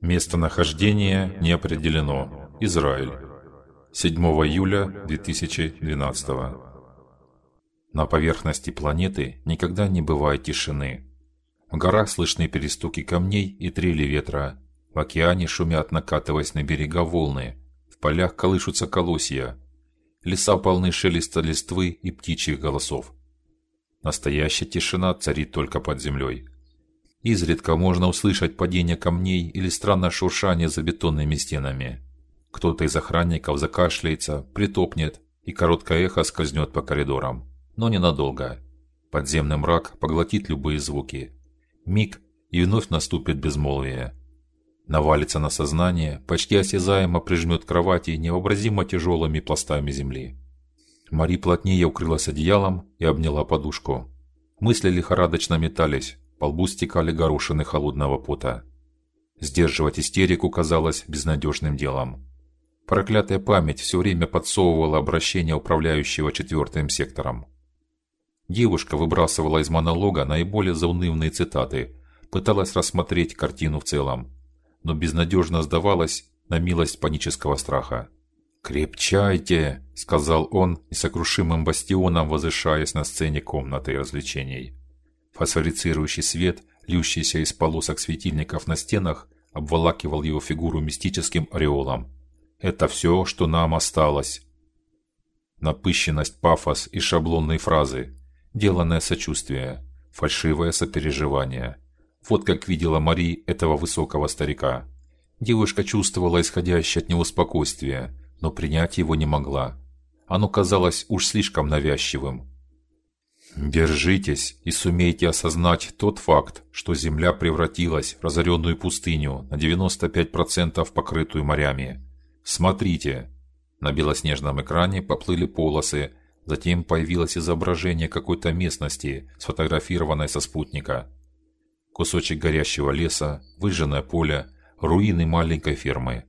Местонахождение не определено. Израиль. 7 июля 2012 На поверхности планеты никогда не бывает тишины. В горах слышны перестуки камней и трели ветра. В океане шумят, накатываясь на берега волны. В полях колышутся колосья. Леса полны шелеста листвы и птичьих голосов. Настоящая тишина царит только под землей. Изредка можно услышать падение камней или странное шуршание за бетонными стенами. Кто-то из охранников закашляется, притопнет, и короткое эхо скользнет по коридорам, но ненадолго. Подземный мрак поглотит любые звуки. Миг, и вновь наступит безмолвие. Навалится на сознание, почти осязаемо прижмет кровати невообразимо тяжелыми пластами земли. Мари плотнее укрылась одеялом и обняла подушку. Мысли лихорадочно метались, по лбу стекали горошины холодного пота. Сдерживать истерику казалось безнадежным делом. Проклятая память все время подсовывала обращение управляющего четвертым сектором. Девушка выбрасывала из монолога наиболее заунывные цитаты, пыталась рассмотреть картину в целом, но безнадежно сдавалась на милость панического страха. "Крепчайте", сказал он, несокрушимым бастионом возвышаясь на сцене комнаты развлечений. Фосфорицирующий свет, льющийся из полосок светильников на стенах, обволакивал его фигуру мистическим ореолом. Это все, что нам осталось. Напыщенность, пафос и шаблонные фразы, деланное сочувствие, фальшивое сопереживание. Вот как видела Мари этого высокого старика. Девушка чувствовала исходящее от него спокойствие, но принять его не могла. Оно казалось уж слишком навязчивым. Держитесь и сумейте осознать тот факт, что Земля превратилась в разоренную пустыню на 95% покрытую морями. Смотрите. На белоснежном экране поплыли полосы, затем появилось изображение какой-то местности, сфотографированной со спутника. Кусочек горящего леса, выжженное поле, руины маленькой фермы,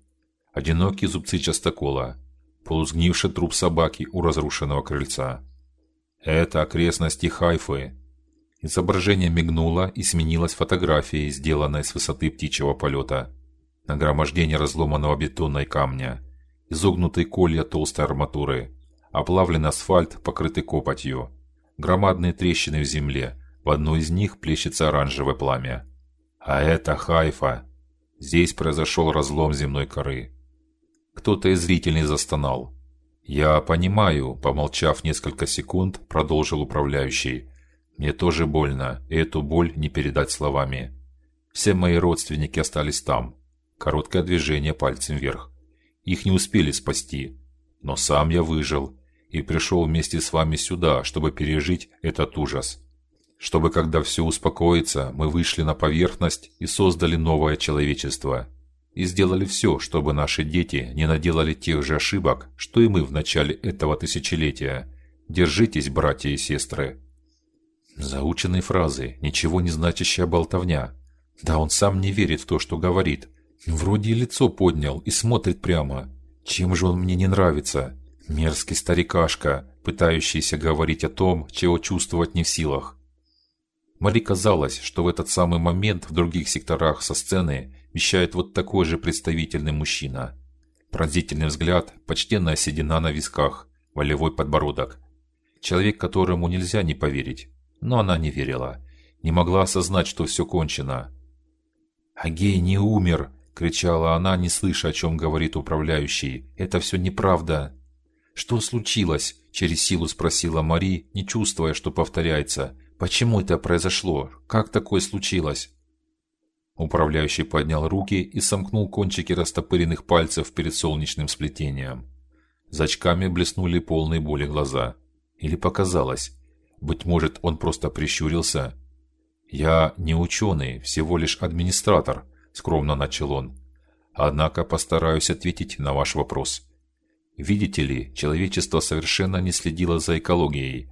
одинокие зубцы частокола, полусгнивший труп собаки у разрушенного крыльца. Это окрестности Хайфы. Изображение мигнуло и сменилось фотографией, сделанной с высоты птичьего полета. Нагромождение разломанного бетона и камня, изогнутые колья толстой арматуры, оплавленный асфальт, покрытый копотью, громадные трещины в земле. В одной из них плещется оранжевое пламя. А это Хайфа. Здесь произошел разлом земной коры. Кто-то из зрителей застонал. Я понимаю, помолчав несколько секунд, продолжил управляющий. Мне тоже больно, и эту боль не передать словами. Все мои родственники остались там. Короткое движение пальцем вверх. Их не успели спасти, но сам я выжил и пришел вместе с вами сюда, чтобы пережить этот ужас. Чтобы когда все успокоится, мы вышли на поверхность и создали новое человечество и сделали все, чтобы наши дети не наделали тех же ошибок, что и мы в начале этого тысячелетия. Держитесь, братья и сестры. Заученные фразы, ничего не значащая болтовня. Да он сам не верит в то, что говорит. Вроде и лицо поднял и смотрит прямо. Чем же он мне не нравится? Мерзкий старикашка, пытающийся говорить о том, чего чувствовать не в силах. Мари казалось, что в этот самый момент в других секторах со сцены вещает вот такой же представительный мужчина. Пронзительный взгляд, почтенная седина на висках, волевой подбородок. Человек, которому нельзя не поверить. Но она не верила, не могла осознать, что все кончено. Агей не умер, кричала она, не слыша, о чем говорит управляющий. Это все неправда. Что случилось? через силу спросила Мари, не чувствуя, что повторяется. Почему это произошло? Как такое случилось? Управляющий поднял руки и сомкнул кончики растопыренных пальцев перед солнечным сплетением. За очками блеснули полные боли глаза. Или показалось? Быть может, он просто прищурился. Я не ученый, всего лишь администратор, скромно начал он. Однако постараюсь ответить на ваш вопрос. Видите ли, человечество совершенно не следило за экологией.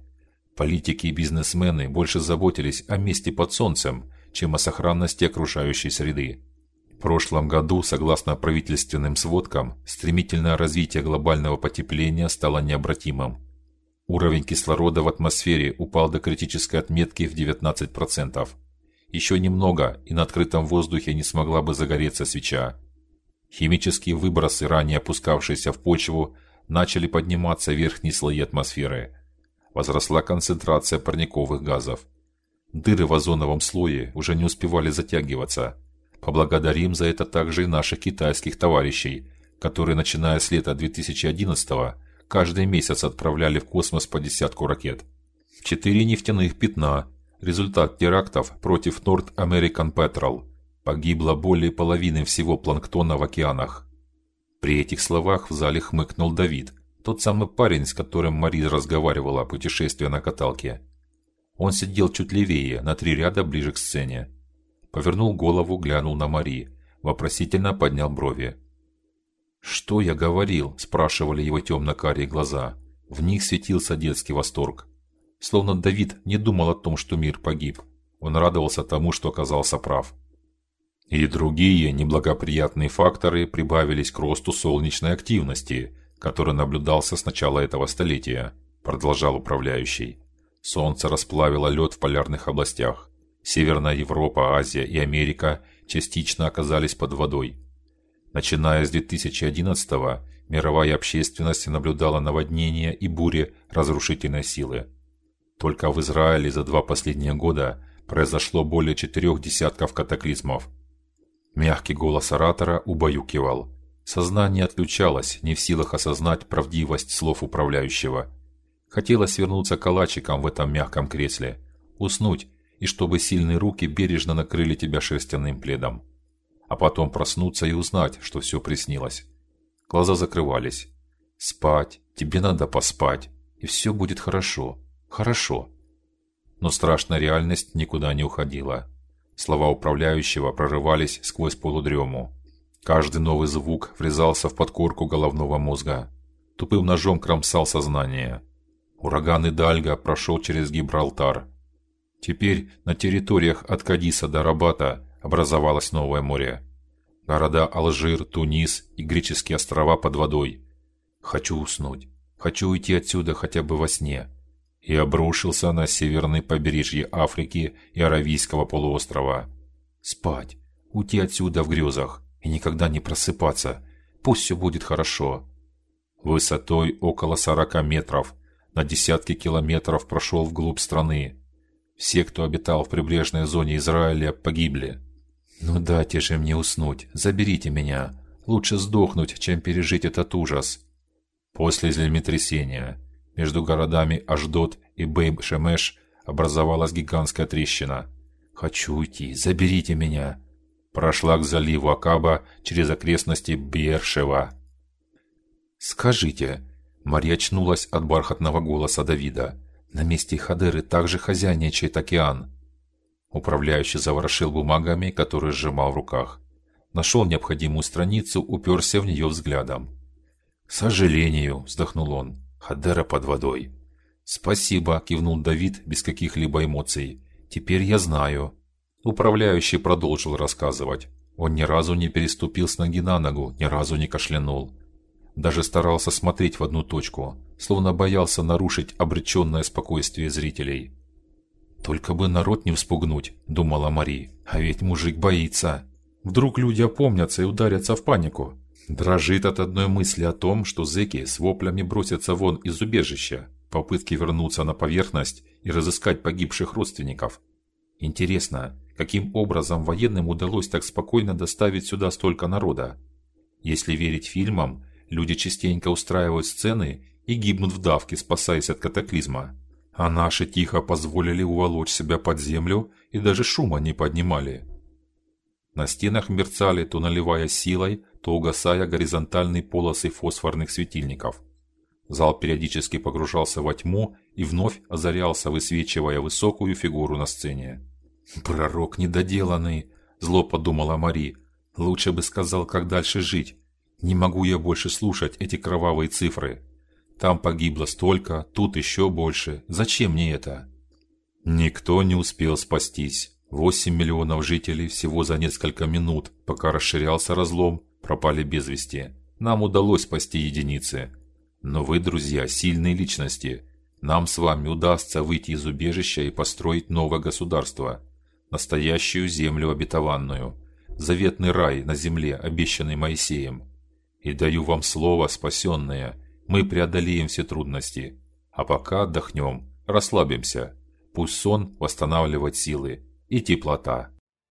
Политики и бизнесмены больше заботились о месте под солнцем, чем о сохранности окружающей среды. В прошлом году, согласно правительственным сводкам, стремительное развитие глобального потепления стало необратимым. Уровень кислорода в атмосфере упал до критической отметки в 19%. Еще немного, и на открытом воздухе не смогла бы загореться свеча. Химические выбросы, ранее опускавшиеся в почву, начали подниматься в верхние слои атмосферы. Возросла концентрация парниковых газов. Дыры в озоновом слое уже не успевали затягиваться. Поблагодарим за это также и наших китайских товарищей, которые, начиная с лета 2011 каждый месяц отправляли в космос по десятку ракет. Четыре нефтяных пятна. Результат терактов против North American Petrol. Погибло более половины всего планктона в океанах. При этих словах в зале хмыкнул Давид, тот самый парень, с которым Мари разговаривала о путешествии на каталке. Он сидел чуть левее, на три ряда ближе к сцене. Повернул голову, глянул на Мари, вопросительно поднял брови. Что я говорил? спрашивали его темно-карие глаза. В них светился детский восторг. Словно Давид не думал о том, что мир погиб. Он радовался тому, что оказался прав. И другие неблагоприятные факторы прибавились к росту солнечной активности, который наблюдался с начала этого столетия, продолжал управляющий. Солнце расплавило лед в полярных областях. Северная Европа, Азия и Америка частично оказались под водой. Начиная с 2011-го, мировая общественность наблюдала наводнения и бури разрушительной силы. Только в Израиле за два последних года произошло более четырех десятков катаклизмов. Мягкий голос оратора убаюкивал. Сознание отключалось, не в силах осознать правдивость слов управляющего. Хотелось свернуться калачиком в этом мягком кресле, уснуть, и чтобы сильные руки бережно накрыли тебя шерстяным пледом а потом проснуться и узнать, что все приснилось. Глаза закрывались. Спать, тебе надо поспать, и все будет хорошо. Хорошо. Но страшная реальность никуда не уходила. Слова управляющего прорывались сквозь полудрему. Каждый новый звук врезался в подкорку головного мозга. Тупым ножом кромсал сознание. Ураган Идальга прошел через Гибралтар. Теперь на территориях от Кадиса до Рабата образовалось новое море. Города Алжир, Тунис и греческие острова под водой. Хочу уснуть. Хочу уйти отсюда хотя бы во сне. И обрушился на северное побережье Африки и Аравийского полуострова. Спать, уйти отсюда в грезах и никогда не просыпаться. Пусть все будет хорошо. Высотой около сорока метров, на десятки километров прошел вглубь страны. Все, кто обитал в прибрежной зоне Израиля, погибли. Ну дайте же мне уснуть, заберите меня. Лучше сдохнуть, чем пережить этот ужас. После землетрясения между городами Аждот и Бейт-Шемеш образовалась гигантская трещина. Хочу уйти, заберите меня. Прошла к заливу Акаба через окрестности Бершева. Скажите, Мария очнулась от бархатного голоса Давида. На месте Хадеры также хозяйничает океан. Управляющий заворошил бумагами, которые сжимал в руках. Нашел необходимую страницу, уперся в нее взглядом. К сожалению, вздохнул он. Хадера под водой. Спасибо, кивнул Давид без каких-либо эмоций. Теперь я знаю. Управляющий продолжил рассказывать. Он ни разу не переступил с ноги на ногу, ни разу не кашлянул. Даже старался смотреть в одну точку, словно боялся нарушить обреченное спокойствие зрителей. Только бы народ не вспугнуть, думала Мари. А ведь мужик боится. Вдруг люди опомнятся и ударятся в панику. Дрожит от одной мысли о том, что зэки с воплями бросятся вон из убежища, попытки вернуться на поверхность и разыскать погибших родственников. Интересно, каким образом военным удалось так спокойно доставить сюда столько народа? Если верить фильмам, люди частенько устраивают сцены и гибнут в давке, спасаясь от катаклизма а наши тихо позволили уволочь себя под землю и даже шума не поднимали. На стенах мерцали, то наливая силой, то угасая горизонтальные полосы фосфорных светильников. Зал периодически погружался во тьму и вновь озарялся, высвечивая высокую фигуру на сцене. Пророк недоделанный, зло подумала Мари. Лучше бы сказал, как дальше жить. Не могу я больше слушать эти кровавые цифры. Там погибло столько, тут еще больше. Зачем мне это? Никто не успел спастись. Восемь миллионов жителей всего за несколько минут, пока расширялся разлом, пропали без вести. Нам удалось спасти единицы. Но вы, друзья, сильные личности. Нам с вами удастся выйти из убежища и построить новое государство. настоящую землю обетованную, заветный рай на земле, обещанный Моисеем. И даю вам слово спасенное. Мы преодолеем все трудности, а пока отдохнем, расслабимся. Пусть сон восстанавливает силы и теплота.